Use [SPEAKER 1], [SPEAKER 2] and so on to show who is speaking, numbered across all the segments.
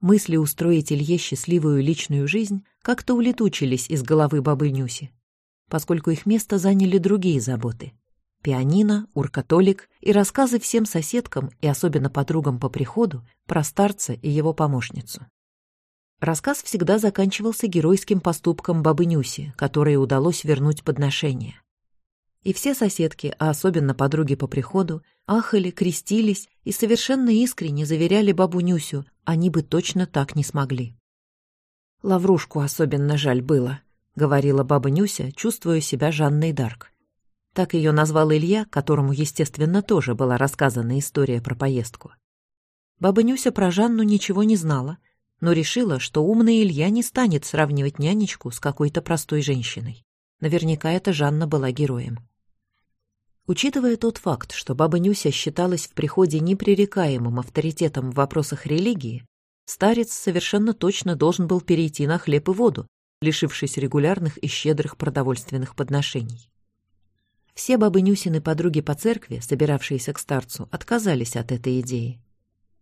[SPEAKER 1] Мысли устроить Илье счастливую личную жизнь как-то улетучились из головы бабы Нюси, поскольку их место заняли другие заботы. Пианино, уркатолик и рассказы всем соседкам и особенно подругам по приходу про старца и его помощницу. Рассказ всегда заканчивался геройским поступком бабы Нюси, которой удалось вернуть подношение. И все соседки, а особенно подруги по приходу, ахали, крестились и совершенно искренне заверяли бабу Нюсю, они бы точно так не смогли. «Лаврушку особенно жаль было», — говорила баба Нюся, чувствуя себя Жанной Дарк. Так ее назвал Илья, которому, естественно, тоже была рассказана история про поездку. Баба Нюся про Жанну ничего не знала, но решила, что умный Илья не станет сравнивать нянечку с какой-то простой женщиной. Наверняка эта Жанна была героем. Учитывая тот факт, что баба Нюся считалась в приходе непререкаемым авторитетом в вопросах религии, старец совершенно точно должен был перейти на хлеб и воду, лишившись регулярных и щедрых продовольственных подношений. Все бабы Нюсины подруги по церкви, собиравшиеся к старцу, отказались от этой идеи.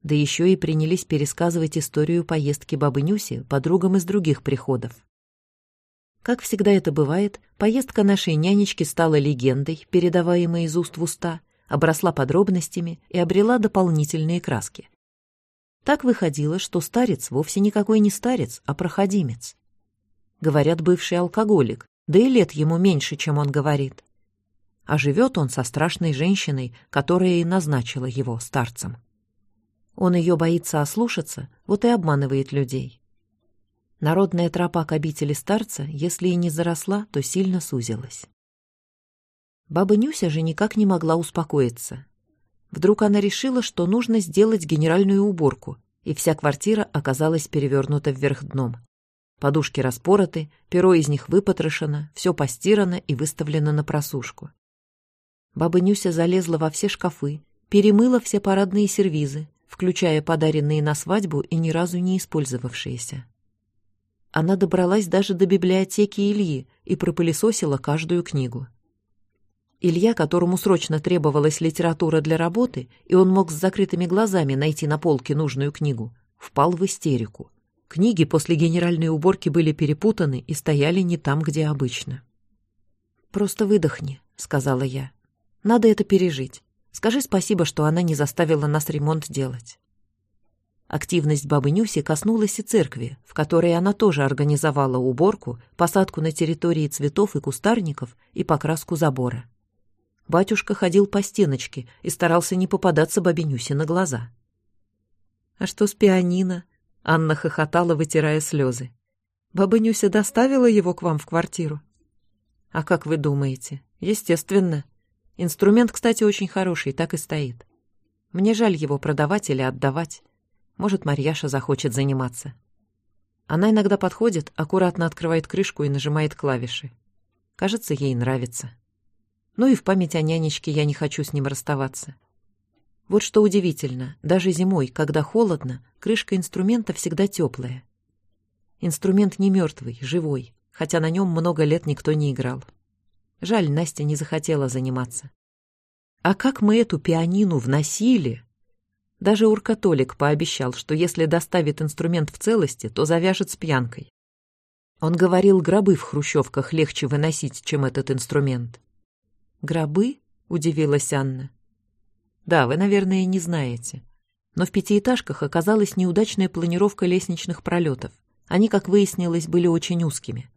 [SPEAKER 1] Да еще и принялись пересказывать историю поездки бабы Нюси подругам из других приходов. Как всегда это бывает, поездка нашей нянечки стала легендой, передаваемой из уст в уста, обросла подробностями и обрела дополнительные краски. Так выходило, что старец вовсе никакой не старец, а проходимец. Говорят, бывший алкоголик, да и лет ему меньше, чем он говорит. А живет он со страшной женщиной, которая и назначила его старцем. Он ее боится ослушаться, вот и обманывает людей. Народная тропа к обители старца, если и не заросла, то сильно сузилась. Баба Нюся же никак не могла успокоиться. Вдруг она решила, что нужно сделать генеральную уборку, и вся квартира оказалась перевернута вверх дном. Подушки распороты, перо из них выпотрошено, все постирано и выставлено на просушку. Баба Нюся залезла во все шкафы, перемыла все парадные сервизы, включая подаренные на свадьбу и ни разу не использовавшиеся. Она добралась даже до библиотеки Ильи и пропылесосила каждую книгу. Илья, которому срочно требовалась литература для работы, и он мог с закрытыми глазами найти на полке нужную книгу, впал в истерику. Книги после генеральной уборки были перепутаны и стояли не там, где обычно. «Просто выдохни», — сказала я. «Надо это пережить. Скажи спасибо, что она не заставила нас ремонт делать». Активность бабы Нюси коснулась и церкви, в которой она тоже организовала уборку, посадку на территории цветов и кустарников и покраску забора. Батюшка ходил по стеночке и старался не попадаться бабе Нюсе на глаза. «А что с пианино?» — Анна хохотала, вытирая слезы. «Баба Нюся доставила его к вам в квартиру?» «А как вы думаете? Естественно. Инструмент, кстати, очень хороший, так и стоит. Мне жаль его продавать или отдавать. Может, Марьяша захочет заниматься. Она иногда подходит, аккуратно открывает крышку и нажимает клавиши. Кажется, ей нравится. Ну и в память о нянечке я не хочу с ним расставаться. Вот что удивительно, даже зимой, когда холодно, крышка инструмента всегда теплая. Инструмент не мертвый, живой, хотя на нем много лет никто не играл. Жаль, Настя не захотела заниматься. А как мы эту пианину вносили? Даже уркатолик пообещал, что если доставит инструмент в целости, то завяжет с пьянкой. Он говорил, гробы в хрущевках легче выносить, чем этот инструмент. «Гробы?» — удивилась Анна. «Да, вы, наверное, не знаете. Но в пятиэтажках оказалась неудачная планировка лестничных пролетов. Они, как выяснилось, были очень узкими.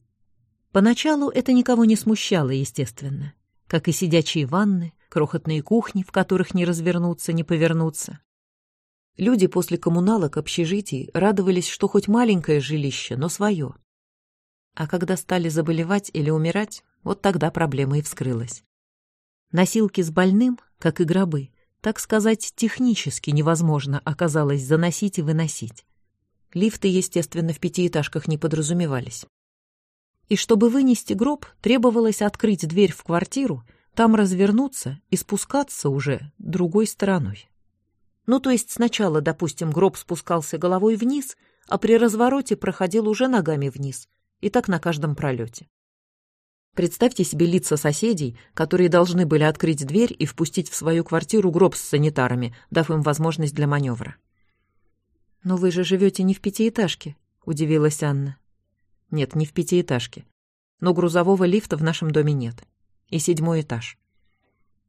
[SPEAKER 1] Поначалу это никого не смущало, естественно. Как и сидячие ванны, крохотные кухни, в которых не развернуться, не повернуться. Люди после коммуналок общежитий радовались, что хоть маленькое жилище, но свое. А когда стали заболевать или умирать, вот тогда проблема и вскрылась. Носилки с больным, как и гробы, так сказать, технически невозможно оказалось заносить и выносить. Лифты, естественно, в пятиэтажках не подразумевались. И чтобы вынести гроб, требовалось открыть дверь в квартиру, там развернуться и спускаться уже другой стороной. Ну, то есть сначала, допустим, гроб спускался головой вниз, а при развороте проходил уже ногами вниз. И так на каждом пролете. Представьте себе лица соседей, которые должны были открыть дверь и впустить в свою квартиру гроб с санитарами, дав им возможность для маневра. «Но вы же живете не в пятиэтажке», — удивилась Анна. «Нет, не в пятиэтажке. Но грузового лифта в нашем доме нет. И седьмой этаж.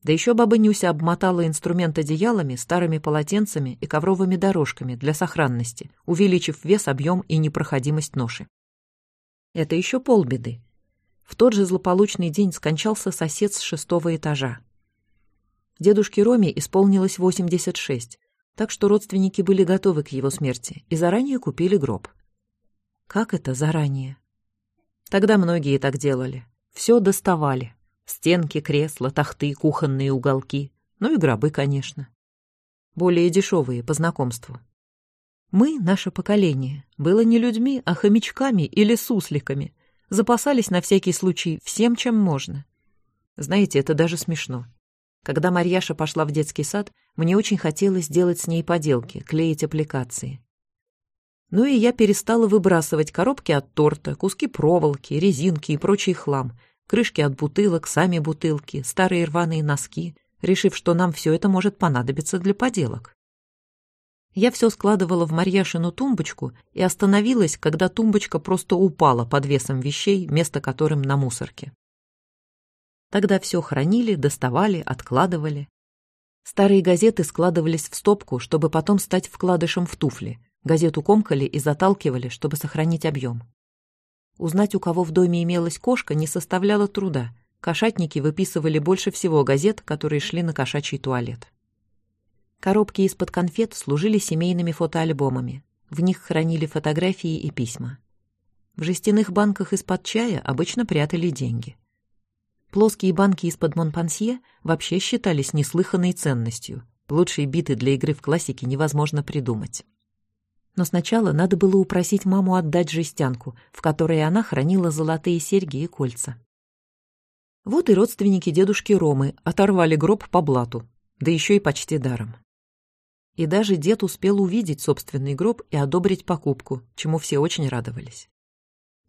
[SPEAKER 1] Да еще баба Нюся обмотала инструмент одеялами, старыми полотенцами и ковровыми дорожками для сохранности, увеличив вес, объем и непроходимость ноши. Это еще полбеды. В тот же злополучный день скончался сосед с шестого этажа. Дедушке Роме исполнилось 86, так что родственники были готовы к его смерти и заранее купили гроб. Как это заранее? Тогда многие так делали. Все доставали. Стенки, кресла, тахты, кухонные уголки. Ну и гробы, конечно. Более дешевые, по знакомству. Мы, наше поколение, было не людьми, а хомячками или сусликами. Запасались на всякий случай всем, чем можно. Знаете, это даже смешно. Когда Марьяша пошла в детский сад, мне очень хотелось сделать с ней поделки, клеить аппликации. Ну и я перестала выбрасывать коробки от торта, куски проволоки, резинки и прочий хлам, крышки от бутылок, сами бутылки, старые рваные носки, решив, что нам все это может понадобиться для поделок. Я все складывала в Марьяшину тумбочку и остановилась, когда тумбочка просто упала под весом вещей, место которым на мусорке. Тогда все хранили, доставали, откладывали. Старые газеты складывались в стопку, чтобы потом стать вкладышем в туфли. Газету комкали и заталкивали, чтобы сохранить объем. Узнать, у кого в доме имелась кошка, не составляло труда. Кошатники выписывали больше всего газет, которые шли на кошачий туалет. Коробки из-под конфет служили семейными фотоальбомами. В них хранили фотографии и письма. В жестяных банках из-под чая обычно прятали деньги. Плоские банки из-под Монпансье вообще считались неслыханной ценностью. Лучшие биты для игры в классике невозможно придумать. Но сначала надо было упросить маму отдать жестянку, в которой она хранила золотые серьги и кольца. Вот и родственники дедушки Ромы оторвали гроб по блату, да еще и почти даром. И даже дед успел увидеть собственный гроб и одобрить покупку, чему все очень радовались.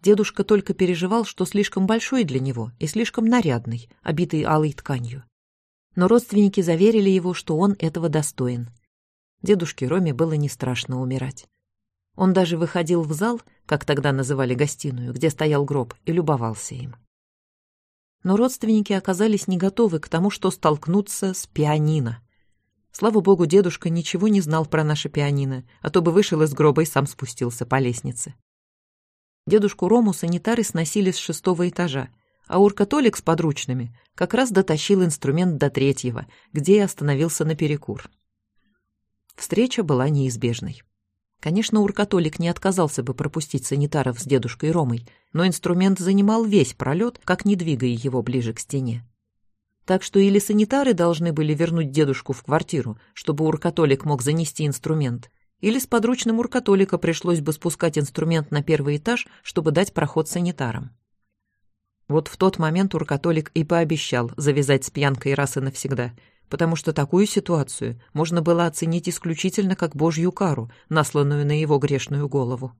[SPEAKER 1] Дедушка только переживал, что слишком большой для него и слишком нарядный, обитый алой тканью. Но родственники заверили его, что он этого достоин. Дедушке Роме было не страшно умирать. Он даже выходил в зал, как тогда называли гостиную, где стоял гроб, и любовался им. Но родственники оказались не готовы к тому, что столкнуться с пианино. Слава богу, дедушка ничего не знал про наше пианино, а то бы вышел из гроба и сам спустился по лестнице. Дедушку Рому санитары сносили с шестого этажа, а уркатолик с подручными как раз дотащил инструмент до третьего, где и остановился на перекур. Встреча была неизбежной. Конечно, уркатолик не отказался бы пропустить санитаров с дедушкой Ромой, но инструмент занимал весь пролет, как не двигая его ближе к стене. Так что или санитары должны были вернуть дедушку в квартиру, чтобы уркатолик мог занести инструмент, или с подручным уркатолика пришлось бы спускать инструмент на первый этаж, чтобы дать проход санитарам. Вот в тот момент уркатолик и пообещал завязать с пьянкой раз и навсегда, потому что такую ситуацию можно было оценить исключительно как божью кару, насланную на его грешную голову.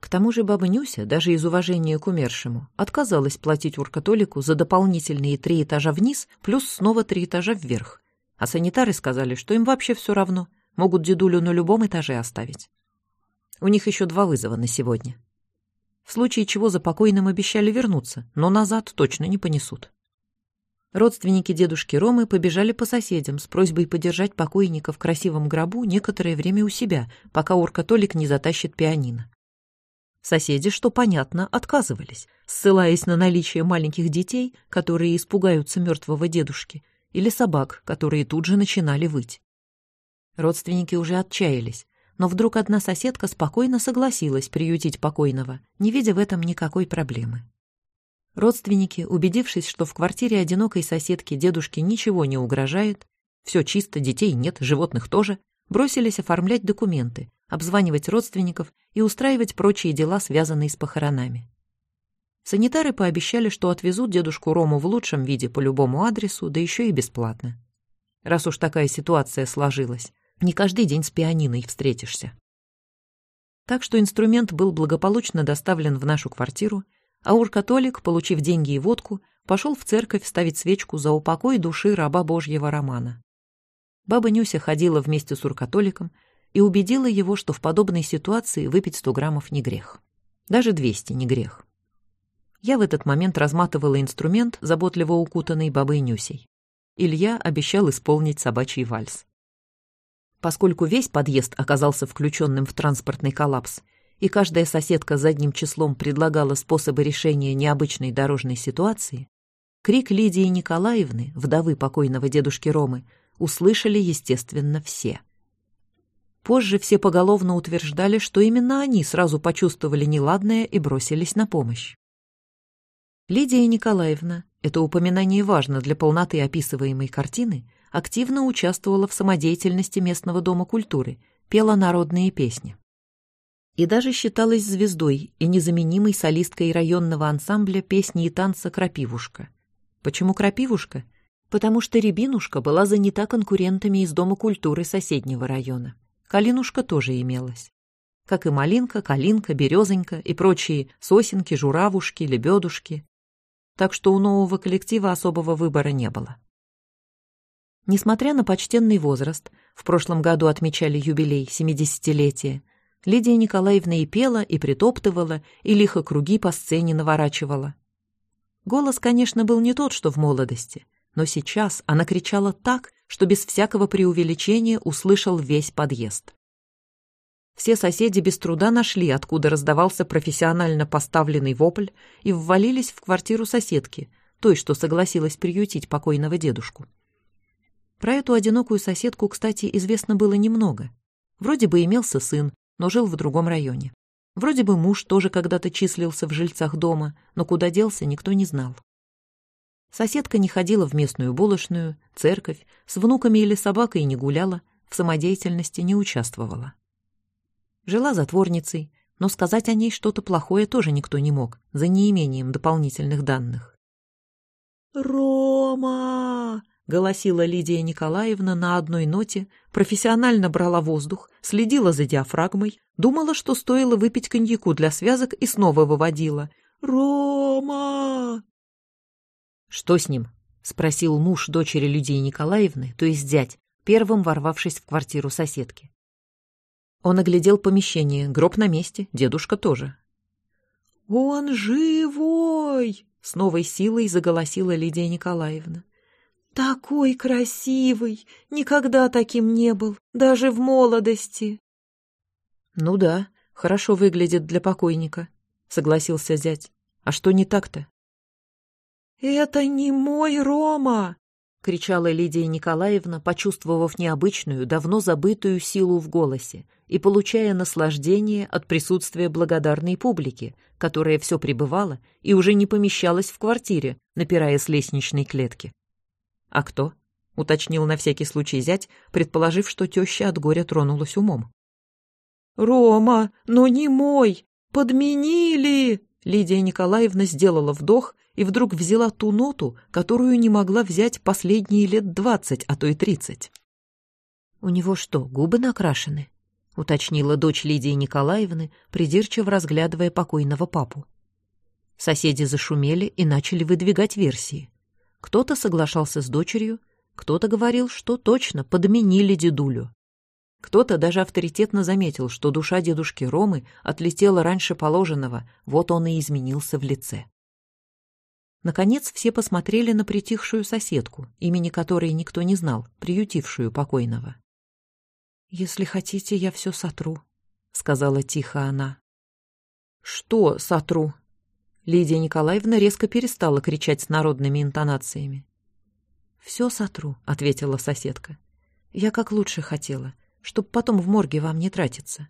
[SPEAKER 1] К тому же баба Нюся, даже из уважения к умершему, отказалась платить уркатолику за дополнительные три этажа вниз плюс снова три этажа вверх. А санитары сказали, что им вообще все равно — Могут дедулю на любом этаже оставить. У них еще два вызова на сегодня. В случае чего за покойным обещали вернуться, но назад точно не понесут. Родственники дедушки Ромы побежали по соседям с просьбой подержать покойника в красивом гробу некоторое время у себя, пока уркатолик не затащит пианино. Соседи, что понятно, отказывались, ссылаясь на наличие маленьких детей, которые испугаются мертвого дедушки, или собак, которые тут же начинали выть. Родственники уже отчаялись, но вдруг одна соседка спокойно согласилась приютить покойного, не видя в этом никакой проблемы. Родственники, убедившись, что в квартире одинокой соседки дедушке ничего не угрожает, все чисто, детей нет, животных тоже, бросились оформлять документы, обзванивать родственников и устраивать прочие дела, связанные с похоронами. Санитары пообещали, что отвезут дедушку Рому в лучшем виде по любому адресу, да еще и бесплатно. Раз уж такая ситуация сложилась, не каждый день с пианиной встретишься. Так что инструмент был благополучно доставлен в нашу квартиру, а ур-католик, получив деньги и водку, пошел в церковь ставить свечку за упокой души раба Божьего Романа. Баба Нюся ходила вместе с уркатоликом, и убедила его, что в подобной ситуации выпить 100 граммов не грех. Даже 200 не грех. Я в этот момент разматывала инструмент, заботливо укутанный бабой Нюсей. Илья обещал исполнить собачий вальс. Поскольку весь подъезд оказался включенным в транспортный коллапс, и каждая соседка задним числом предлагала способы решения необычной дорожной ситуации, крик Лидии Николаевны, вдовы покойного дедушки Ромы, услышали, естественно, все. Позже все поголовно утверждали, что именно они сразу почувствовали неладное и бросились на помощь. Лидия Николаевна, это упоминание важно для полноты описываемой картины, активно участвовала в самодеятельности местного дома культуры, пела народные песни. И даже считалась звездой и незаменимой солисткой районного ансамбля песни и танца «Крапивушка». Почему «Крапивушка»? Потому что Рябинушка была занята конкурентами из Дома культуры соседнего района. Калинушка тоже имелась. Как и Малинка, Калинка, Березонька и прочие сосенки, журавушки, лебедушки так что у нового коллектива особого выбора не было. Несмотря на почтенный возраст, в прошлом году отмечали юбилей, 70-летие, Лидия Николаевна и пела, и притоптывала, и лихо круги по сцене наворачивала. Голос, конечно, был не тот, что в молодости, но сейчас она кричала так, что без всякого преувеличения услышал весь подъезд. Все соседи без труда нашли, откуда раздавался профессионально поставленный вопль, и ввалились в квартиру соседки, той, что согласилась приютить покойного дедушку. Про эту одинокую соседку, кстати, известно было немного. Вроде бы имелся сын, но жил в другом районе. Вроде бы муж тоже когда-то числился в жильцах дома, но куда делся, никто не знал. Соседка не ходила в местную булочную, церковь, с внуками или собакой не гуляла, в самодеятельности не участвовала. Жила затворницей, но сказать о ней что-то плохое тоже никто не мог, за неимением дополнительных данных. «Рома!» — голосила Лидия Николаевна на одной ноте, профессионально брала воздух, следила за диафрагмой, думала, что стоило выпить коньяку для связок и снова выводила. «Рома!» «Что с ним?» — спросил муж дочери Лидии Николаевны, то есть зять, первым ворвавшись в квартиру соседки. Он оглядел помещение, гроб на месте, дедушка тоже. «Он живой!» — с новой силой заголосила Лидия Николаевна. «Такой красивый! Никогда таким не был, даже в молодости!» «Ну да, хорошо выглядит для покойника», — согласился зять. «А что не так-то?» «Это не мой Рома!» — кричала Лидия Николаевна, почувствовав необычную, давно забытую силу в голосе, и получая наслаждение от присутствия благодарной публики, которая все пребывала и уже не помещалась в квартире, напирая с лестничной клетки. «А кто?» — уточнил на всякий случай зять, предположив, что теща от горя тронулась умом. «Рома, но не мой! Подменили!» Лидия Николаевна сделала вдох и вдруг взяла ту ноту, которую не могла взять последние лет двадцать, а то и тридцать. «У него что, губы накрашены?» — уточнила дочь Лидии Николаевны, придирчиво разглядывая покойного папу. Соседи зашумели и начали выдвигать версии. Кто-то соглашался с дочерью, кто-то говорил, что точно подменили дедулю. Кто-то даже авторитетно заметил, что душа дедушки Ромы отлетела раньше положенного, вот он и изменился в лице. Наконец все посмотрели на притихшую соседку, имени которой никто не знал, приютившую покойного. «Если хотите, я все сотру», — сказала тихо она. «Что сотру?» Лидия Николаевна резко перестала кричать с народными интонациями. «Все сотру», — ответила соседка. «Я как лучше хотела, чтоб потом в морге вам не тратиться.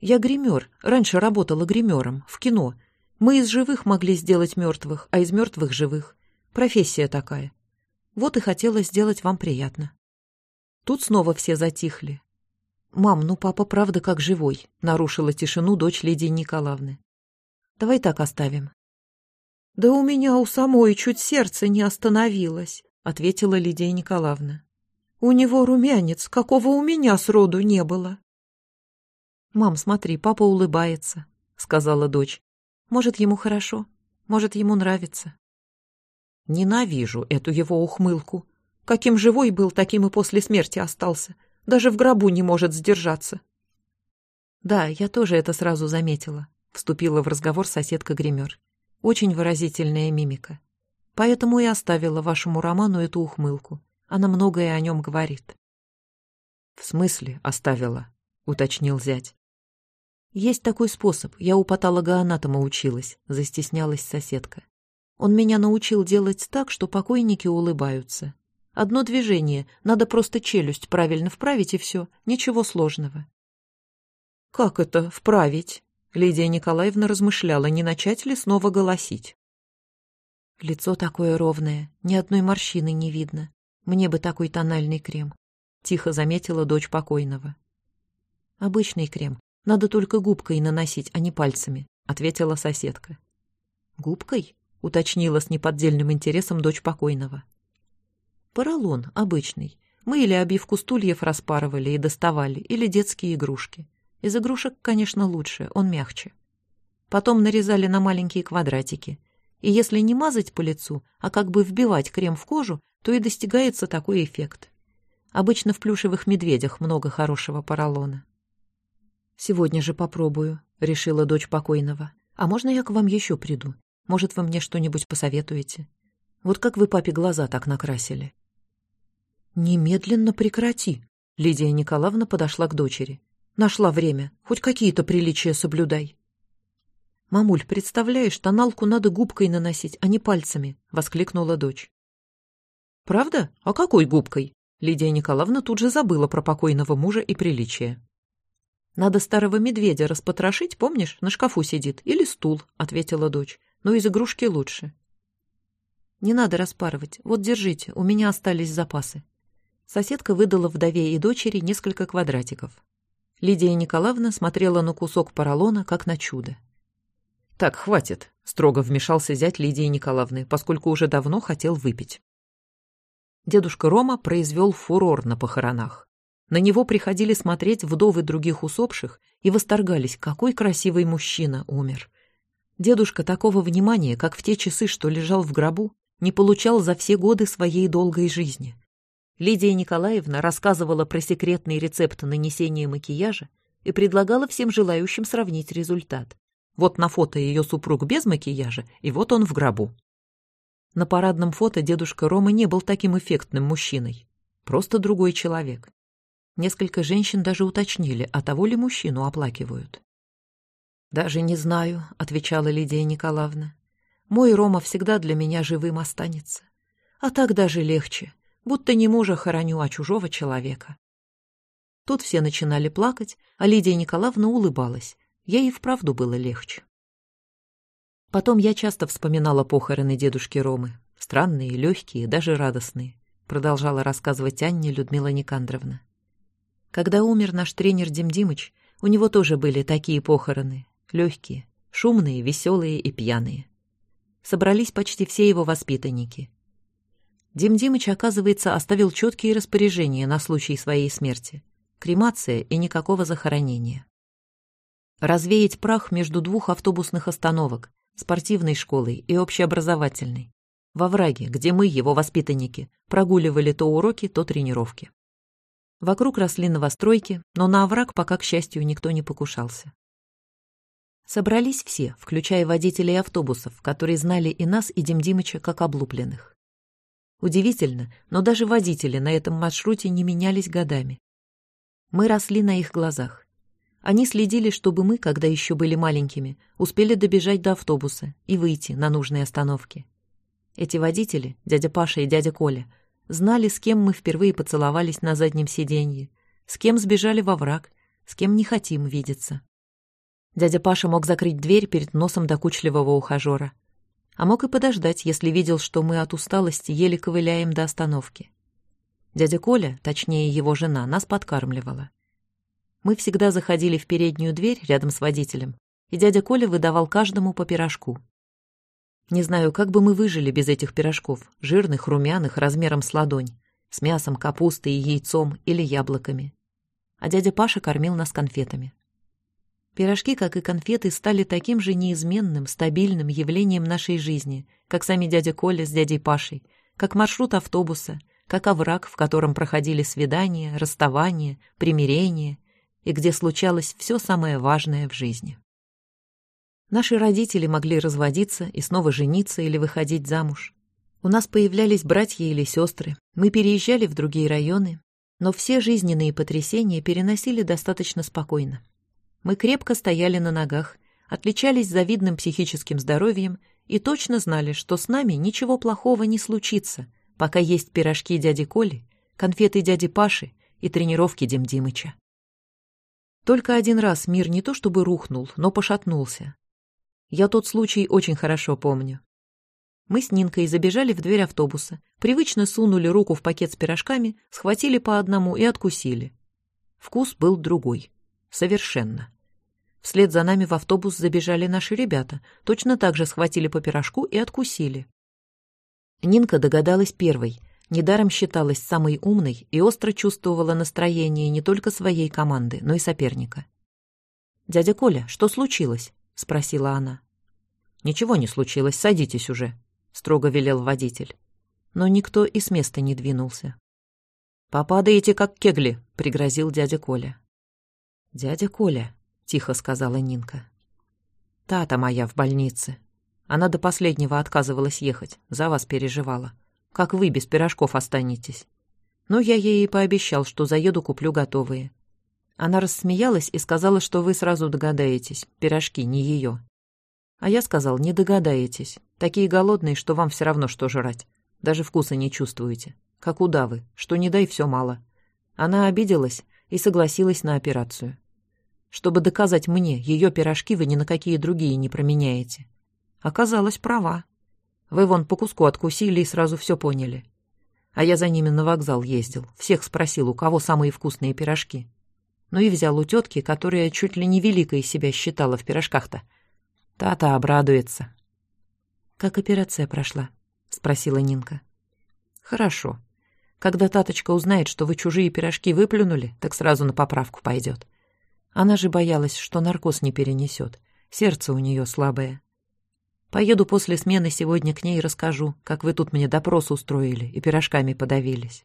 [SPEAKER 1] Я гример, раньше работала гримером, в кино. Мы из живых могли сделать мертвых, а из мертвых — живых. Профессия такая. Вот и хотела сделать вам приятно». Тут снова все затихли, «Мам, ну папа правда как живой», — нарушила тишину дочь Лидии Николаевны. «Давай так оставим». «Да у меня у самой чуть сердце не остановилось», — ответила Лидия Николаевна. «У него румянец, какого у меня сроду не было». «Мам, смотри, папа улыбается», — сказала дочь. «Может, ему хорошо, может, ему нравится». «Ненавижу эту его ухмылку. Каким живой был, таким и после смерти остался. Даже в гробу не может сдержаться. «Да, я тоже это сразу заметила», — вступила в разговор соседка-гример. «Очень выразительная мимика. Поэтому и оставила вашему роману эту ухмылку. Она многое о нем говорит».
[SPEAKER 2] «В смысле оставила?» — уточнил зять.
[SPEAKER 1] «Есть такой способ. Я у патологоанатома училась», — застеснялась соседка. «Он меня научил делать так, что покойники улыбаются. Одно движение, надо просто челюсть правильно вправить, и все. Ничего сложного».
[SPEAKER 2] «Как это вправить?» Лидия Николаевна размышляла, не начать ли снова голосить.
[SPEAKER 1] Лицо такое ровное, ни одной морщины не видно. Мне бы такой тональный крем. Тихо заметила дочь покойного. Обычный крем. Надо только губкой наносить, а не пальцами, ответила соседка. Губкой? уточнила с неподдельным интересом дочь покойного. Поролон обычный. Мы или обивку стульев распарывали и доставали, или детские игрушки. Из игрушек, конечно, лучше, он мягче. Потом нарезали на маленькие квадратики. И если не мазать по лицу, а как бы вбивать крем в кожу, то и достигается такой эффект. Обычно в плюшевых медведях много хорошего поролона. «Сегодня же попробую», — решила дочь покойного. «А можно я к вам еще приду? Может, вы мне что-нибудь посоветуете? Вот как вы папе глаза так накрасили?» «Немедленно прекрати!» Лидия Николаевна подошла к дочери. «Нашла время. Хоть какие-то приличия соблюдай». «Мамуль, представляешь, тоналку надо губкой наносить, а не пальцами», — воскликнула дочь. «Правда? А какой губкой?» Лидия Николаевна тут же забыла про покойного мужа и приличие. «Надо старого медведя распотрошить, помнишь, на шкафу сидит, или стул», — ответила дочь. «Но из игрушки лучше». «Не надо распарывать. Вот держите, у меня остались запасы». Соседка выдала вдове и дочери несколько квадратиков. Лидия Николаевна смотрела на кусок поролона, как на чудо.
[SPEAKER 2] «Так, хватит», — строго вмешался зять Лидии Николаевны, поскольку уже давно хотел выпить. Дедушка Рома произвел фурор на похоронах. На него приходили смотреть вдовы других усопших и восторгались, какой красивый мужчина умер. Дедушка такого внимания, как в те часы, что лежал в гробу, не получал за все годы своей долгой жизни. Лидия Николаевна рассказывала про секретный рецепт нанесения макияжа и предлагала всем желающим сравнить результат. Вот на фото ее супруг без макияжа, и вот он в гробу. На парадном фото дедушка Рома не был таким эффектным мужчиной. Просто другой человек. Несколько женщин даже уточнили, а того ли мужчину оплакивают. «Даже не знаю», — отвечала Лидия Николаевна. «Мой Рома всегда для меня живым останется. А так даже легче будто не мужа хороню, а чужого человека. Тут все начинали плакать, а Лидия Николаевна улыбалась. Ей и вправду было легче. Потом я часто вспоминала похороны дедушки Ромы. Странные, легкие, даже радостные, продолжала рассказывать Анне Людмила Никандровна. Когда умер наш тренер Дим Димыч, у него тоже были такие похороны, легкие, шумные, веселые и пьяные. Собрались почти все его воспитанники. Дим Димыч, оказывается, оставил четкие распоряжения на случай своей смерти. Кремация и никакого захоронения. Развеять прах между двух автобусных остановок, спортивной школой и общеобразовательной. Во враге, где мы, его воспитанники, прогуливали то уроки, то тренировки. Вокруг росли новостройки, но на овраг пока, к счастью, никто не покушался. Собрались все, включая водителей автобусов, которые знали и нас, и Дим Димыча как облупленных. Удивительно, но даже водители на этом маршруте не менялись годами. Мы росли на их глазах. Они следили, чтобы мы, когда еще были маленькими, успели добежать до автобуса и выйти на нужные остановки. Эти водители, дядя Паша и дядя Коля, знали, с кем мы впервые поцеловались на заднем сиденье, с кем сбежали во враг, с кем не хотим видеться. Дядя Паша мог закрыть дверь перед носом докучливого ухажера, а мог и подождать, если видел, что мы от усталости еле ковыляем до остановки. Дядя Коля, точнее его жена, нас подкармливала. Мы всегда заходили в переднюю дверь рядом с водителем, и дядя Коля выдавал каждому по пирожку. Не знаю, как бы мы выжили без этих пирожков, жирных, румяных, размером с ладонь, с мясом, капустой и яйцом или яблоками. А дядя Паша кормил нас конфетами. Пирожки, как и конфеты, стали таким же неизменным, стабильным явлением нашей жизни, как сами дядя Коля с дядей Пашей, как маршрут автобуса, как овраг, в котором проходили свидания, расставания, примирения
[SPEAKER 1] и где случалось все самое важное в жизни. Наши родители могли разводиться и снова жениться или выходить замуж. У нас появлялись братья или сестры, мы переезжали в другие районы, но все жизненные потрясения переносили достаточно спокойно. Мы крепко стояли на ногах, отличались завидным психическим здоровьем и точно знали, что с нами ничего плохого не случится, пока есть пирожки дяди Коли, конфеты дяди Паши и тренировки Дим Димыча. Только один раз мир не то чтобы рухнул, но пошатнулся. Я тот случай очень хорошо помню. Мы с Нинкой забежали в дверь автобуса, привычно сунули руку в пакет с пирожками, схватили по одному и откусили. Вкус был другой. Совершенно. Вслед за нами в автобус забежали наши ребята, точно так же схватили по пирожку и откусили. Нинка догадалась первой, недаром считалась самой умной и остро чувствовала настроение не только своей команды, но и соперника. «Дядя Коля, что случилось?» — спросила она. «Ничего не случилось, садитесь уже», — строго велел водитель. Но никто и с места не двинулся. «Попадаете, как кегли», — пригрозил дядя Коля. «Дядя Коля», — тихо сказала Нинка. «Тата моя в больнице. Она до последнего отказывалась ехать, за вас переживала. Как вы без пирожков останетесь?» Но я ей и пообещал, что заеду, куплю готовые. Она рассмеялась и сказала, что вы сразу догадаетесь, пирожки не ее. А я сказал, не догадаетесь. Такие голодные, что вам все равно что жрать. Даже вкуса не чувствуете. Как удавы, что не дай все мало. Она обиделась и согласилась на операцию. Чтобы доказать мне, ее пирожки вы ни на какие другие не променяете. Оказалась права. Вы вон по куску откусили и сразу все поняли. А я за ними на вокзал ездил, всех спросил, у кого самые вкусные пирожки. Ну и взял у тетки, которая чуть ли не великой себя считала в пирожках-то. Тата обрадуется. «Как операция прошла?» — спросила Нинка. «Хорошо. Когда Таточка узнает, что вы чужие пирожки выплюнули, так сразу на поправку пойдет. Она же боялась, что наркоз не перенесет. Сердце у нее слабое. Поеду после смены сегодня к ней и расскажу, как вы тут мне допрос устроили и пирожками подавились.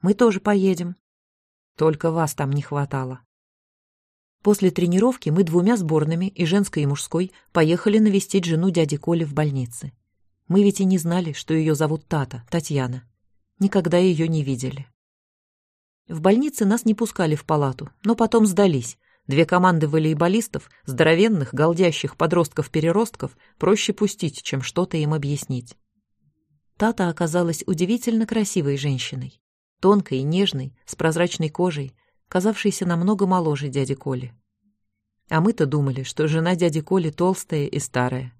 [SPEAKER 1] Мы тоже поедем. Только вас там не хватало. После тренировки мы двумя сборными, и женской, и мужской, поехали навестить жену дяди Коли в больнице. Мы ведь и не знали, что ее зовут Тата, Татьяна. Никогда ее не видели. В больнице нас не пускали в палату, но потом сдались. Две команды волейболистов, здоровенных, голдящих подростков-переростков, проще пустить, чем что-то им объяснить. Тата оказалась удивительно красивой женщиной. Тонкой, нежной, с прозрачной кожей, казавшийся намного моложе дяди Коли. А мы-то думали, что жена дяди Коли толстая и старая.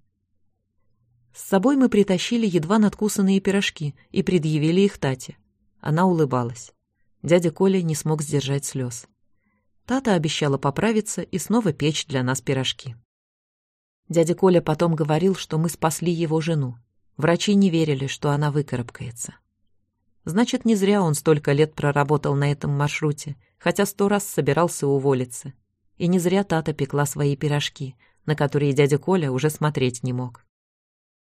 [SPEAKER 1] С собой мы притащили едва надкусанные пирожки и предъявили их Тате. Она улыбалась. Дядя Коля не смог сдержать слез. Тата обещала поправиться и снова печь для нас пирожки. Дядя Коля потом говорил, что мы спасли его жену. Врачи не верили, что она выкарабкается. Значит, не зря он столько лет проработал на этом маршруте, хотя сто раз собирался уволиться. И не зря Тата пекла свои пирожки, на которые дядя Коля уже смотреть не мог.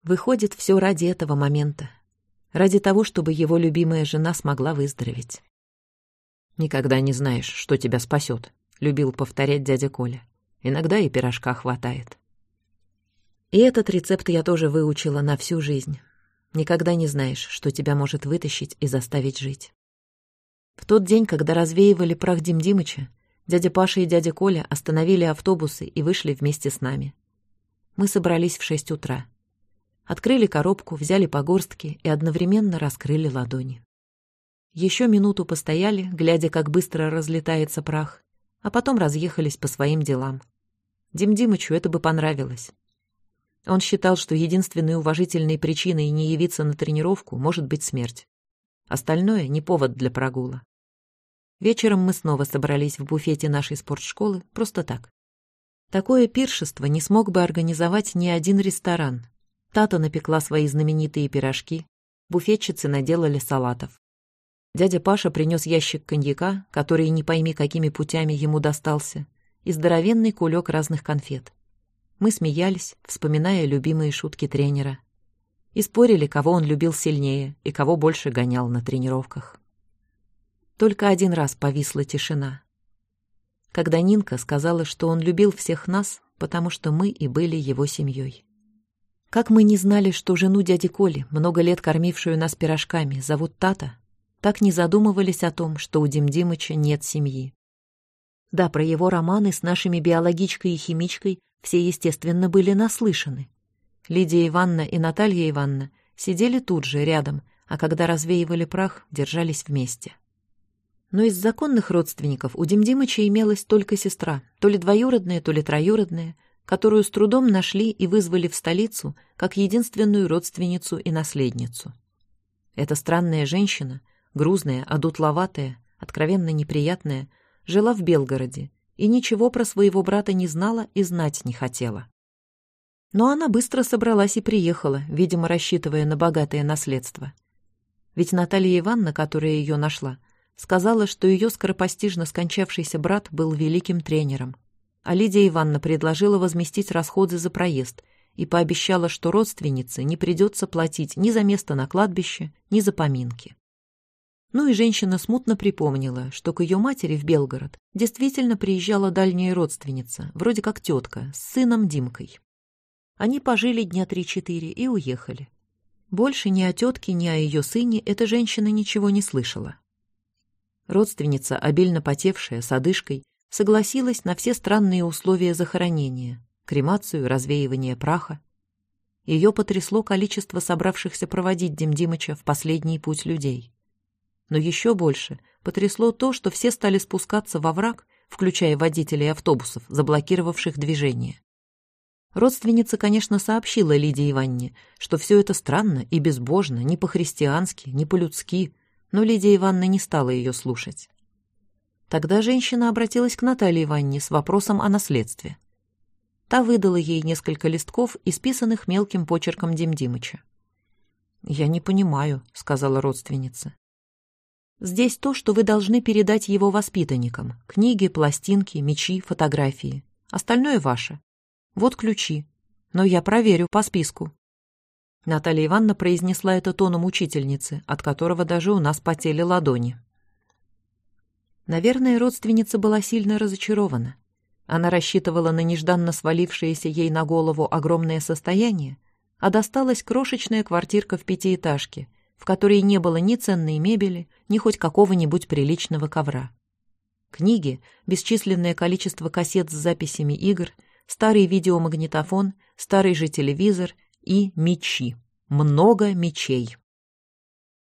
[SPEAKER 1] Выходит, все ради этого момента. Ради того, чтобы его любимая жена смогла выздороветь. «Никогда не знаешь, что тебя спасет», — любил повторять дядя Коля. «Иногда и пирожка хватает». И этот рецепт я тоже выучила на всю жизнь. Никогда не знаешь, что тебя может вытащить и заставить жить. В тот день, когда развеивали прах Дим Димыча, дядя Паша и дядя Коля остановили автобусы и вышли вместе с нами. Мы собрались в шесть утра. Открыли коробку, взяли по горстке и одновременно раскрыли ладони. Еще минуту постояли, глядя, как быстро разлетается прах, а потом разъехались по своим делам. Дим Димычу это бы понравилось. Он считал, что единственной уважительной причиной не явиться на тренировку может быть смерть. Остальное — не повод для прогула. Вечером мы снова собрались в буфете нашей спортшколы, просто так. Такое пиршество не смог бы организовать ни один ресторан. Тата напекла свои знаменитые пирожки, буфетчицы наделали салатов. Дядя Паша принес ящик коньяка, который не пойми какими путями ему достался, и здоровенный кулек разных конфет. Мы смеялись, вспоминая любимые шутки тренера. И спорили, кого он любил сильнее и кого больше гонял на тренировках. Только один раз повисла тишина. когда Нинка сказала, что он любил всех нас, потому что мы и были его семьей. Как мы не знали, что жену дяди Коли, много лет кормившую нас пирожками, зовут Тата, так не задумывались о том, что у Дим Димыча нет семьи. Да, про его романы с нашими биологичкой и химичкой все, естественно, были наслышаны. Лидия Ивановна и Наталья Ивановна сидели тут же, рядом, а когда развеивали прах, держались вместе. Но из законных родственников у Дим Димыча имелась только сестра, то ли двоюродная, то ли троюродная — которую с трудом нашли и вызвали в столицу как единственную родственницу и наследницу. Эта странная женщина, грузная, одутловатая, откровенно неприятная, жила в Белгороде и ничего про своего брата не знала и знать не хотела. Но она быстро собралась и приехала, видимо, рассчитывая на богатое наследство. Ведь Наталья Ивановна, которая ее нашла, сказала, что ее скоропостижно скончавшийся брат был великим тренером — а Лидия Ивановна предложила возместить расходы за проезд и пообещала, что родственнице не придется платить ни за место на кладбище, ни за поминки. Ну и женщина смутно припомнила, что к ее матери в Белгород действительно приезжала дальняя родственница, вроде как тетка, с сыном Димкой. Они пожили дня три-четыре и уехали. Больше ни о тетке, ни о ее сыне эта женщина ничего не слышала. Родственница, обильно потевшая, с одышкой, согласилась на все странные условия захоронения, кремацию, развеивание праха. Ее потрясло количество собравшихся проводить Дим Димыча в последний путь людей. Но еще больше потрясло то, что все стали спускаться во враг, включая водителей автобусов, заблокировавших движение. Родственница, конечно, сообщила Лидии Ивановне, что все это странно и безбожно, не по-христиански, не по-людски, но Лидия Ивановна не стала ее слушать. Тогда женщина обратилась к Наталье Ивановне с вопросом о наследстве. Та выдала ей несколько листков, исписанных мелким почерком Дим Димыча. «Я не понимаю», — сказала родственница. «Здесь то, что вы должны передать его воспитанникам. Книги, пластинки, мечи, фотографии. Остальное ваше. Вот ключи. Но я проверю по списку». Наталья Ивановна произнесла это тоном учительницы, от которого даже у нас потели ладони. Наверное, родственница была сильно разочарована. Она рассчитывала на нежданно свалившееся ей на голову огромное состояние, а досталась крошечная квартирка в пятиэтажке, в которой не было ни ценной мебели, ни хоть какого-нибудь приличного ковра. Книги, бесчисленное количество кассет с записями игр, старый видеомагнитофон, старый же телевизор и мечи. Много мечей.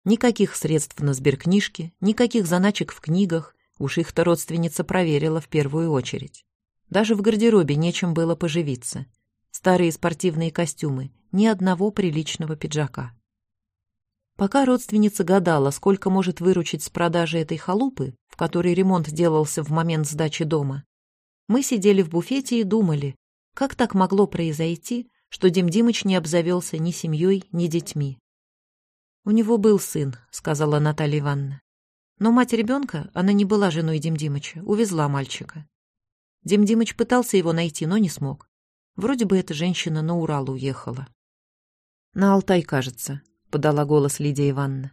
[SPEAKER 1] Никаких средств на сберкнижки, никаких заначек в книгах, Уж их-то родственница проверила в первую очередь. Даже в гардеробе нечем было поживиться. Старые спортивные костюмы, ни одного приличного пиджака. Пока родственница гадала, сколько может выручить с продажи этой халупы, в которой ремонт делался в момент сдачи дома, мы сидели в буфете и думали, как так могло произойти, что Дим Димыч не обзавелся ни семьей, ни детьми. «У него был сын», — сказала Наталья Ивановна. Но мать ребенка, она не была женой Дим Димыча, увезла мальчика. Дим Димыч пытался его найти, но не смог. Вроде бы эта женщина на Урал уехала. «На Алтай, кажется», — подала голос Лидия Ивановна.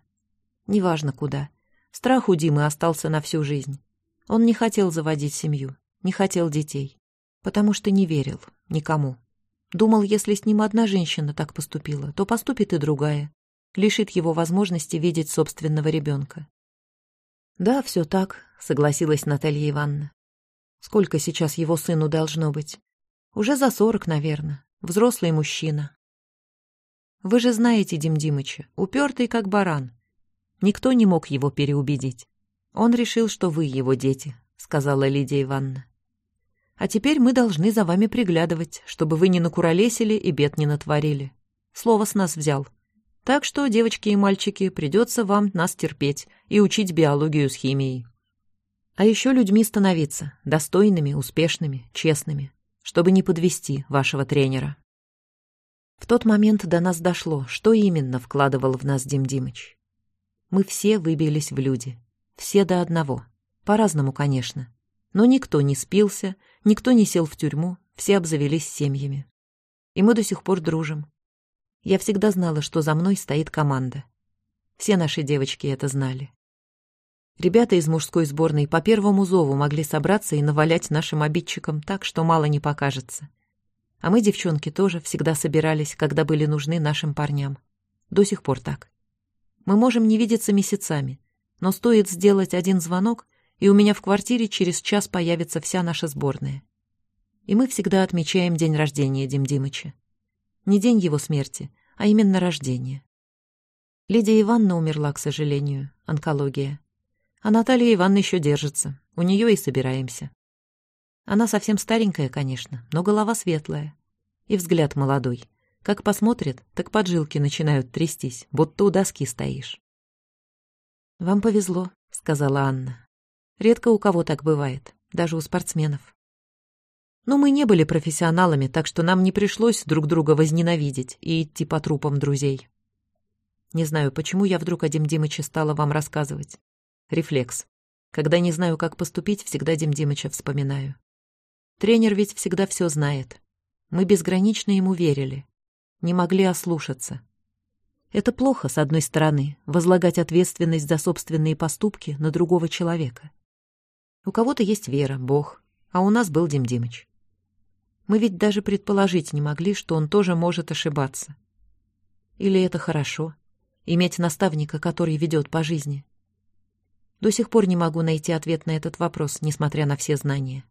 [SPEAKER 1] «Неважно куда. Страх у Димы остался на всю жизнь. Он не хотел заводить семью, не хотел детей, потому что не верил никому. Думал, если с ним одна женщина так поступила, то поступит и другая, лишит его возможности видеть собственного ребенка. «Да, все так», — согласилась Наталья Ивановна. «Сколько сейчас его сыну должно быть? Уже за сорок, наверное. Взрослый мужчина». «Вы же знаете Дим Димыча, упертый как баран. Никто не мог его переубедить. Он решил, что вы его дети», — сказала Лидия Ивановна. «А теперь мы должны за вами приглядывать, чтобы вы не накуролесили и бед не натворили. Слово с нас взял». Так что, девочки и мальчики, придется вам нас терпеть и учить биологию с химией. А еще людьми становиться, достойными, успешными, честными, чтобы не подвести вашего тренера. В тот момент до нас дошло, что именно вкладывал в нас Дим Димыч. Мы все выбились в люди. Все до одного. По-разному, конечно. Но никто не спился, никто не сел в тюрьму, все обзавелись семьями. И мы до сих пор дружим. Я всегда знала, что за мной стоит команда. Все наши девочки это знали. Ребята из мужской сборной по первому зову могли собраться и навалять нашим обидчикам так, что мало не покажется. А мы, девчонки, тоже всегда собирались, когда были нужны нашим парням. До сих пор так. Мы можем не видеться месяцами, но стоит сделать один звонок, и у меня в квартире через час появится вся наша сборная. И мы всегда отмечаем день рождения Дим Димыча. Не день его смерти, а именно рождение. Лидия Ивановна умерла, к сожалению, онкология. А Наталья Ивановна еще держится, у нее и собираемся. Она совсем старенькая, конечно, но голова светлая. И взгляд молодой. Как посмотрит, так поджилки начинают трястись, будто у доски стоишь. «Вам повезло», — сказала Анна. «Редко у кого так бывает, даже у спортсменов». Но мы не были профессионалами, так что нам не пришлось друг друга возненавидеть и идти по трупам друзей. Не знаю, почему я вдруг о Дим Димыче стала вам рассказывать. Рефлекс. Когда не знаю, как поступить, всегда Дим Димыча вспоминаю. Тренер ведь всегда все знает. Мы безгранично ему верили. Не могли ослушаться. Это плохо, с одной стороны, возлагать ответственность за собственные поступки на другого человека. У кого-то есть вера, Бог, а у нас был Дим Димыч. Мы ведь даже предположить не могли, что он тоже может ошибаться. Или это хорошо — иметь наставника, который ведет по жизни? До сих пор не могу найти ответ на этот вопрос, несмотря на все знания.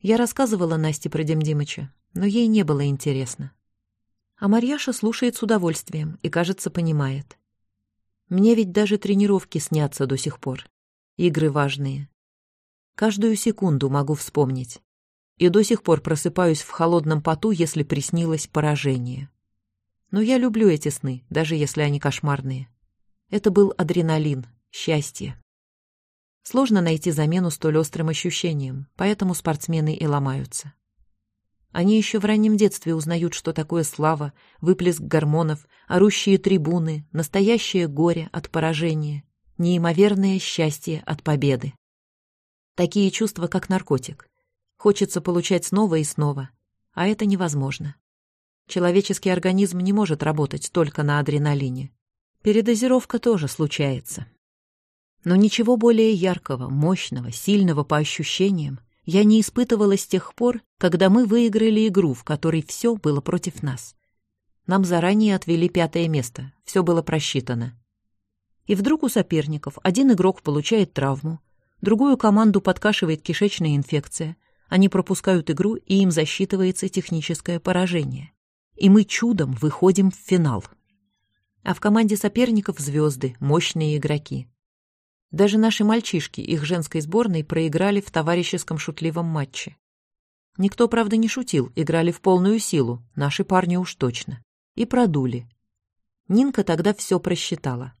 [SPEAKER 1] Я рассказывала Насте про Дим но ей не было интересно. А Марьяша слушает с удовольствием и, кажется, понимает. Мне ведь даже тренировки снятся до сих пор. Игры важные. Каждую секунду могу вспомнить и до сих пор просыпаюсь в холодном поту, если приснилось поражение. Но я люблю эти сны, даже если они кошмарные. Это был адреналин, счастье. Сложно найти замену столь острым ощущениям, поэтому спортсмены и ломаются. Они еще в раннем детстве узнают, что такое слава, выплеск гормонов, орущие трибуны, настоящее горе от поражения, неимоверное счастье от победы. Такие чувства, как наркотик. Хочется получать снова и снова, а это невозможно. Человеческий организм не может работать только на адреналине. Передозировка тоже случается. Но ничего более яркого, мощного, сильного по ощущениям я не испытывала с тех пор, когда мы выиграли игру, в которой все было против нас. Нам заранее отвели пятое место, все было просчитано. И вдруг у соперников один игрок получает травму, другую команду подкашивает кишечная инфекция — они пропускают игру, и им засчитывается техническое поражение. И мы чудом выходим в финал. А в команде соперников звезды, мощные игроки. Даже наши мальчишки их женской сборной проиграли в товарищеском шутливом матче. Никто, правда, не шутил, играли в полную силу, наши парни уж точно. И продули. Нинка тогда все просчитала.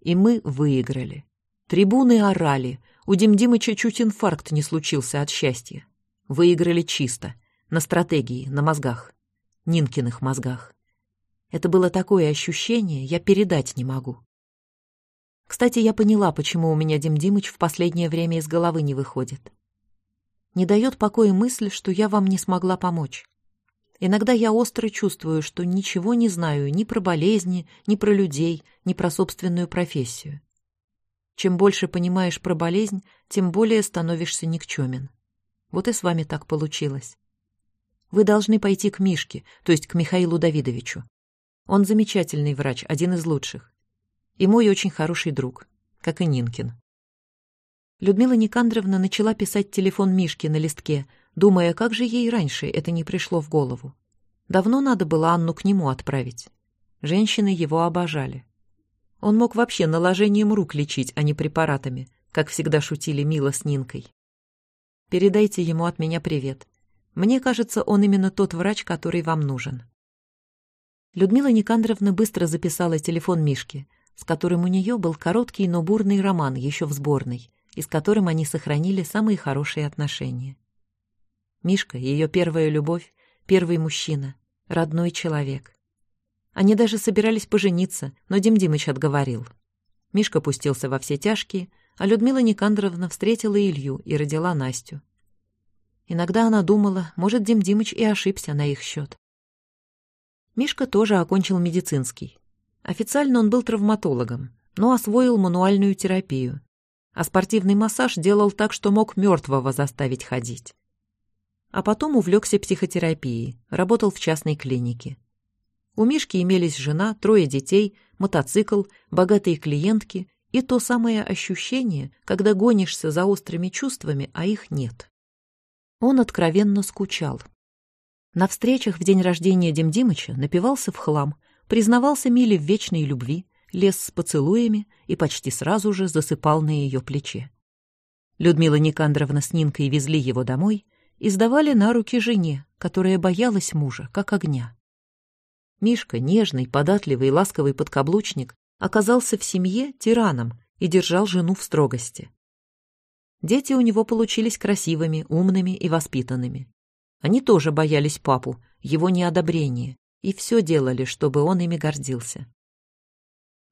[SPEAKER 1] И мы выиграли. Трибуны орали. У Дим Димыча чуть инфаркт не случился от счастья. Выиграли чисто. На стратегии, на мозгах. Нинкиных мозгах. Это было такое ощущение, я передать не могу. Кстати, я поняла, почему у меня Дим Димыч в последнее время из головы не выходит. Не дает покоя мысль, что я вам не смогла помочь. Иногда я остро чувствую, что ничего не знаю ни про болезни, ни про людей, ни про собственную профессию. Чем больше понимаешь про болезнь, тем более становишься никчемен. Вот и с вами так получилось. Вы должны пойти к Мишке, то есть к Михаилу Давидовичу. Он замечательный врач, один из лучших. И мой очень хороший друг, как и Нинкин. Людмила Никандровна начала писать телефон Мишки на листке, думая, как же ей раньше это не пришло в голову. Давно надо было Анну к нему отправить. Женщины его обожали. Он мог вообще наложением рук лечить, а не препаратами, как всегда шутили Мила с Нинкой. Передайте ему от меня привет. Мне кажется, он именно тот врач, который вам нужен». Людмила Никандровна быстро записала телефон Мишки, с которым у нее был короткий, но бурный роман еще в сборной, и с которым они сохранили самые хорошие отношения. Мишка — ее первая любовь, первый мужчина, родной человек. Они даже собирались пожениться, но Дим Димыч отговорил. Мишка пустился во все тяжкие — а Людмила Никандровна встретила Илью и родила Настю. Иногда она думала, может, Дим Димыч и ошибся на их счет. Мишка тоже окончил медицинский. Официально он был травматологом, но освоил мануальную терапию.
[SPEAKER 2] А спортивный массаж делал так, что мог мертвого заставить ходить. А потом увлекся психотерапией, работал в частной клинике. У Мишки имелись жена, трое детей, мотоцикл, богатые клиентки и то самое ощущение, когда гонишься за острыми чувствами, а их нет. Он откровенно скучал. На встречах в день рождения Дим Димыча напивался в хлам, признавался Миле в вечной любви, лез с поцелуями и почти сразу же засыпал на ее плече. Людмила Никандровна с Нинкой везли его домой и сдавали на руки жене, которая боялась мужа, как огня. Мишка, нежный, податливый, ласковый подкаблучник, оказался в семье тираном и держал жену в строгости. Дети у него получились красивыми, умными и воспитанными. Они тоже боялись папу, его неодобрения, и все делали, чтобы он ими гордился.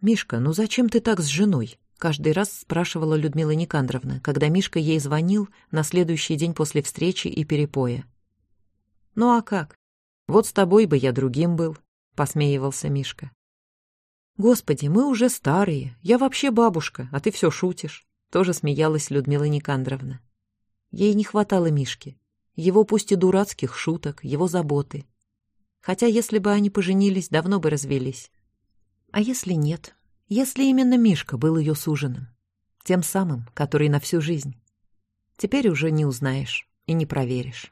[SPEAKER 2] «Мишка, ну зачем ты так с женой?» — каждый раз спрашивала Людмила Никандровна, когда Мишка ей звонил на следующий день после встречи и перепоя. «Ну а как? Вот с тобой бы я другим был», — посмеивался Мишка. «Господи, мы уже старые. Я вообще бабушка, а ты все шутишь», — тоже смеялась Людмила Никандровна. Ей не хватало Мишки. Его пусть и дурацких шуток, его заботы. Хотя если бы они поженились, давно бы развелись. А если нет? Если именно Мишка был ее суженым? Тем самым, который на всю жизнь. Теперь уже не узнаешь и не проверишь.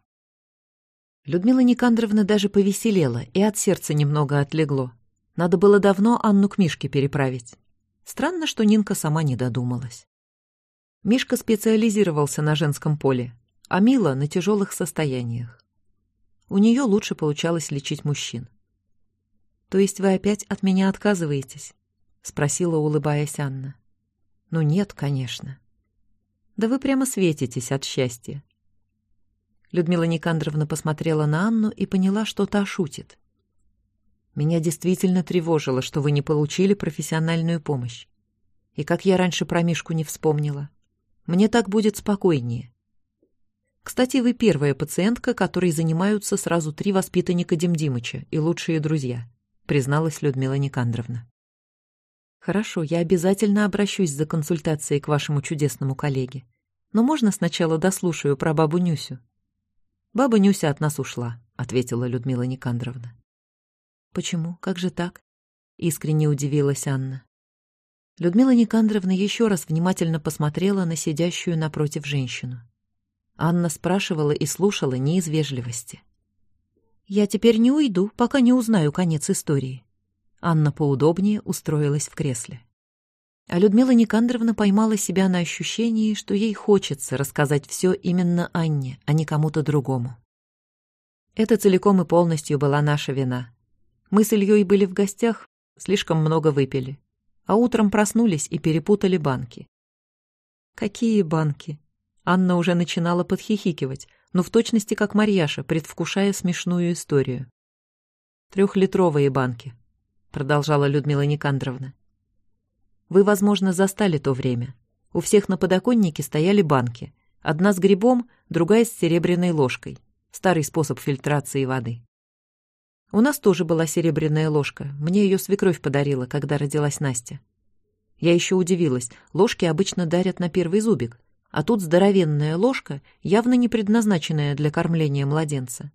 [SPEAKER 2] Людмила Никандровна даже повеселела и от сердца немного отлегло. Надо было давно Анну к Мишке переправить. Странно, что Нинка сама не додумалась. Мишка специализировался на женском поле, а Мила — на тяжелых состояниях. У нее лучше получалось лечить мужчин. «То есть вы опять от меня отказываетесь?» — спросила, улыбаясь Анна. «Ну нет, конечно». «Да вы прямо светитесь от счастья. Людмила Никандровна посмотрела на Анну и поняла, что та шутит. «Меня действительно тревожило, что вы не получили профессиональную помощь. И как я раньше про Мишку не вспомнила. Мне так будет спокойнее. Кстати, вы первая пациентка, которой занимаются сразу три воспитанника Демдимыча и лучшие друзья», призналась Людмила Никандровна. «Хорошо, я обязательно обращусь за консультацией к вашему чудесному коллеге. Но можно сначала дослушаю про бабу Нюсю?» «Баба Нюся от нас ушла», — ответила Людмила Никандровна. «Почему? Как же так?» — искренне удивилась Анна. Людмила Никандровна еще раз внимательно посмотрела на сидящую напротив женщину. Анна спрашивала и слушала не из вежливости. «Я теперь не уйду, пока не узнаю конец истории». Анна поудобнее устроилась в кресле. А Людмила Никандровна поймала себя на ощущении, что ей хочется рассказать все именно Анне, а не кому-то другому. Это целиком и полностью была наша вина. Мы с Ильей были в гостях, слишком много выпили. А утром проснулись и перепутали банки. Какие банки? Анна уже начинала подхихикивать, но в точности как Марьяша, предвкушая смешную историю. «Трехлитровые банки», — продолжала Людмила Никандровна. Вы, возможно, застали то время. У всех на подоконнике стояли банки. Одна с грибом, другая с серебряной ложкой. Старый способ фильтрации воды. У нас тоже была серебряная ложка. Мне ее свекровь подарила, когда родилась Настя. Я еще удивилась. Ложки обычно дарят на первый зубик. А тут здоровенная ложка, явно не предназначенная для кормления младенца.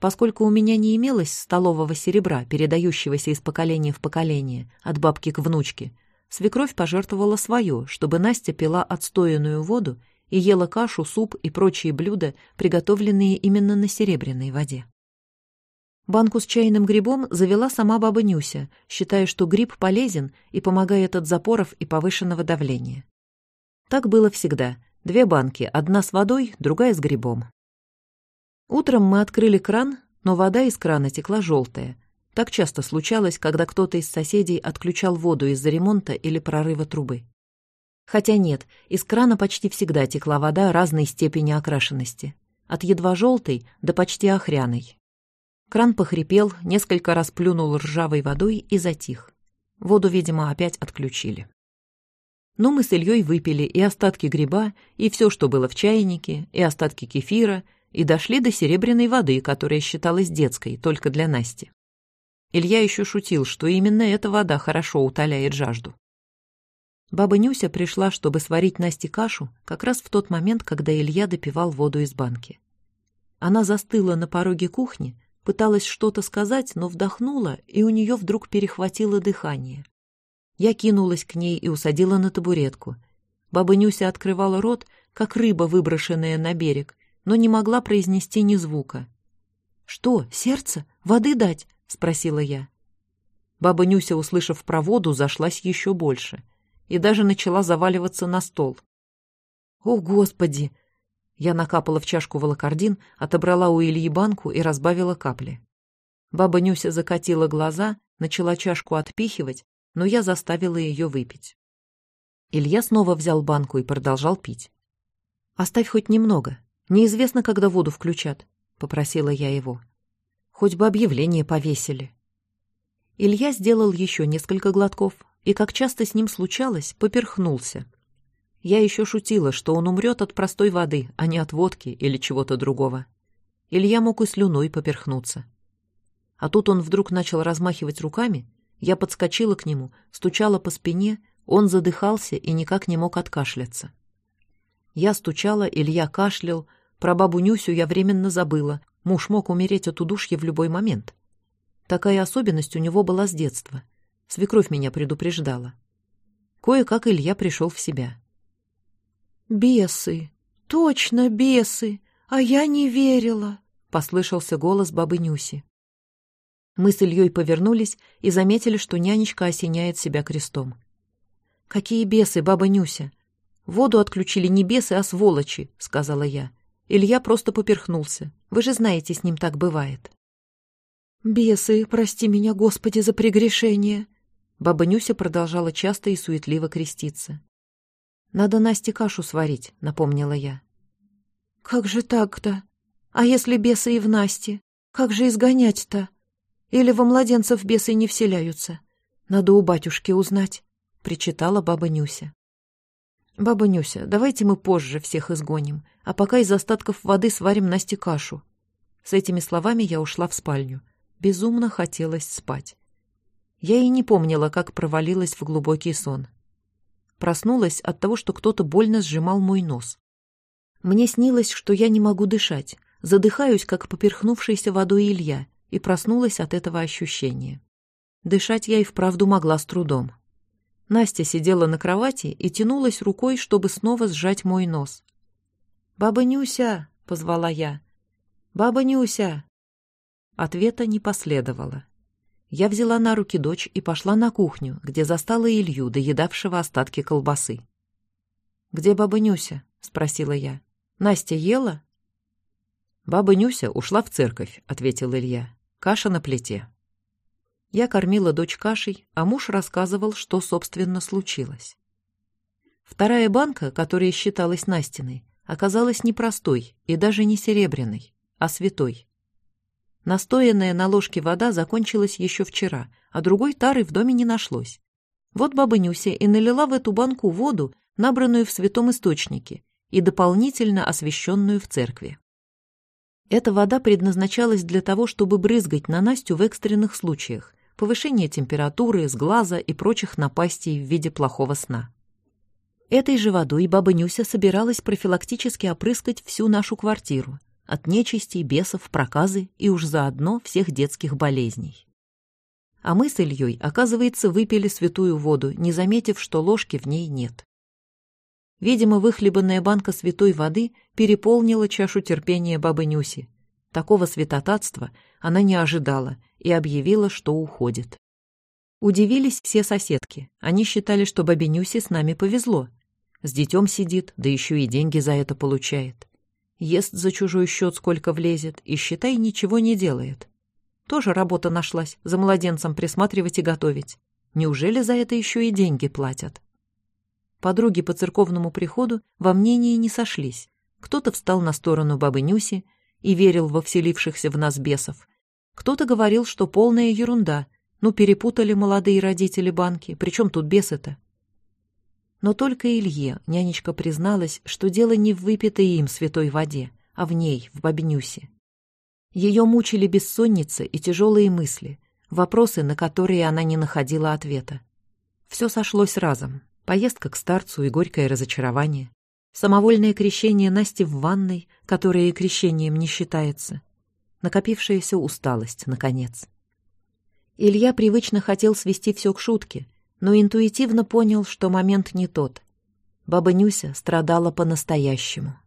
[SPEAKER 2] Поскольку у меня не имелось столового серебра, передающегося из поколения в поколение, от бабки к внучке, свекровь пожертвовала свое, чтобы Настя пила отстоянную воду и ела кашу, суп и прочие блюда, приготовленные именно на серебряной воде. Банку с чайным грибом завела сама баба Нюся, считая, что гриб полезен и помогает от запоров и повышенного давления. Так было всегда. Две банки, одна с водой, другая с грибом. Утром мы открыли кран, но вода из крана текла желтая, так часто случалось, когда кто-то из соседей отключал воду из-за ремонта или прорыва трубы. Хотя нет, из крана почти всегда текла вода разной степени окрашенности. От едва желтой до почти охряной. Кран похрипел, несколько раз плюнул ржавой водой и затих. Воду, видимо, опять отключили. Но мы с Ильей выпили и остатки гриба, и все, что было в чайнике, и остатки кефира, и дошли до серебряной воды, которая считалась детской, только для Насти. Илья еще шутил, что именно эта вода хорошо утоляет жажду.
[SPEAKER 1] Баба Нюся пришла, чтобы сварить Насте кашу, как раз в тот момент, когда Илья допивал воду из банки. Она застыла на пороге кухни, пыталась что-то сказать, но вдохнула, и у нее вдруг перехватило дыхание. Я кинулась к ней и усадила на табуретку. Баба Нюся открывала рот, как рыба, выброшенная на берег, но не могла произнести ни звука. «Что, сердце? Воды дать?» — спросила я. Баба Нюся, услышав про воду, зашлась еще больше и даже начала заваливаться на стол. «О, Господи!» Я накапала в чашку волокордин, отобрала у Ильи банку и разбавила капли. Баба Нюся закатила глаза, начала чашку отпихивать, но я заставила ее выпить. Илья снова взял банку и продолжал пить. «Оставь хоть немного. Неизвестно, когда воду включат», — попросила я его. «Хоть бы объявление повесили». Илья сделал еще несколько глотков и, как часто с ним случалось, поперхнулся. Я еще шутила, что он умрет от простой воды, а не от водки или чего-то другого. Илья мог и слюной поперхнуться. А тут он вдруг начал размахивать руками, я подскочила к нему, стучала по спине, он задыхался и никак не мог откашляться. Я стучала, Илья кашлял, про бабу Нюсю я временно забыла, муж мог умереть от удушья в любой момент. Такая особенность у него была с детства. Свекровь меня предупреждала. Кое-как Илья пришел в себя. «Бесы! Точно бесы! А я не верила!» — послышался голос бабы Нюси. Мы с Ильей повернулись и заметили, что нянечка осеняет себя крестом. «Какие бесы, баба Нюся! Воду отключили не бесы, а сволочи!» — сказала я. Илья просто поперхнулся. Вы же знаете, с ним так бывает. «Бесы, прости меня, Господи, за прегрешение!» Баба Нюся продолжала часто и суетливо креститься. «Надо Насте кашу сварить», — напомнила я. «Как же так-то? А если бесы и в Насте? Как же изгонять-то? Или во младенцев бесы не вселяются? Надо у батюшки узнать», — причитала баба Нюся. «Баба Нюся, давайте мы позже всех изгоним, а пока из остатков воды сварим Насте кашу». С этими словами я ушла в спальню. Безумно хотелось спать. Я и не помнила, как провалилась в глубокий сон. Проснулась от того, что кто-то больно сжимал мой нос. Мне снилось, что я не могу дышать, задыхаюсь, как поперхнувшийся водой Илья, и проснулась от этого ощущения. Дышать я и вправду могла с трудом. Настя сидела на кровати и тянулась рукой, чтобы снова сжать мой нос. «Баба Нюся!» — позвала я. «Баба Нюся!» Ответа не последовало. Я взяла на руки дочь и пошла на кухню, где застала Илью, доедавшего остатки колбасы. «Где баба Нюся?» — спросила я. «Настя ела?» «Баба Нюся ушла в церковь», — ответил Илья. «Каша на плите». Я кормила дочь кашей, а муж рассказывал, что, собственно, случилось. Вторая банка, которая считалась Настиной, оказалась не простой и даже не серебряной, а святой. Настоянная на ложке вода закончилась еще вчера, а другой тары в доме не нашлось. Вот баба Нюся и налила в эту банку воду, набранную в святом источнике и дополнительно освященную в церкви. Эта вода предназначалась для того, чтобы брызгать на Настю в экстренных случаях, повышение температуры, сглаза и прочих напастей в виде плохого сна. Этой же водой баба Нюся собиралась профилактически опрыскать всю нашу квартиру, от нечисти, бесов, проказы и уж заодно всех детских болезней. А мы с Ильей, оказывается, выпили святую воду, не заметив, что ложки в ней нет. Видимо, выхлебанная банка святой воды переполнила чашу терпения бабы Нюси. Такого святотатства она не ожидала и объявила, что уходит. Удивились все соседки. Они считали, что бабе Нюсе с нами повезло. С детем сидит, да еще и деньги за это получает ест за чужой счет сколько влезет и, считай, ничего не делает. Тоже работа нашлась, за младенцем присматривать и готовить. Неужели за это еще и деньги платят? Подруги по церковному приходу во мнении не сошлись. Кто-то встал на сторону бабы Нюси и верил во вселившихся в нас бесов. Кто-то говорил, что полная ерунда, ну перепутали молодые родители банки, причем тут бесы-то? Но только Илье нянечка призналась, что дело не в выпитой им святой воде, а в ней, в бабнюсе. Ее мучили бессонница и тяжелые мысли, вопросы, на которые она не находила ответа. Все сошлось разом. Поездка к старцу и горькое разочарование. Самовольное крещение Насти в ванной, которое крещением не считается. Накопившаяся усталость, наконец. Илья привычно хотел свести все к шутке, но интуитивно понял, что момент не тот. Баба Нюся страдала по-настоящему.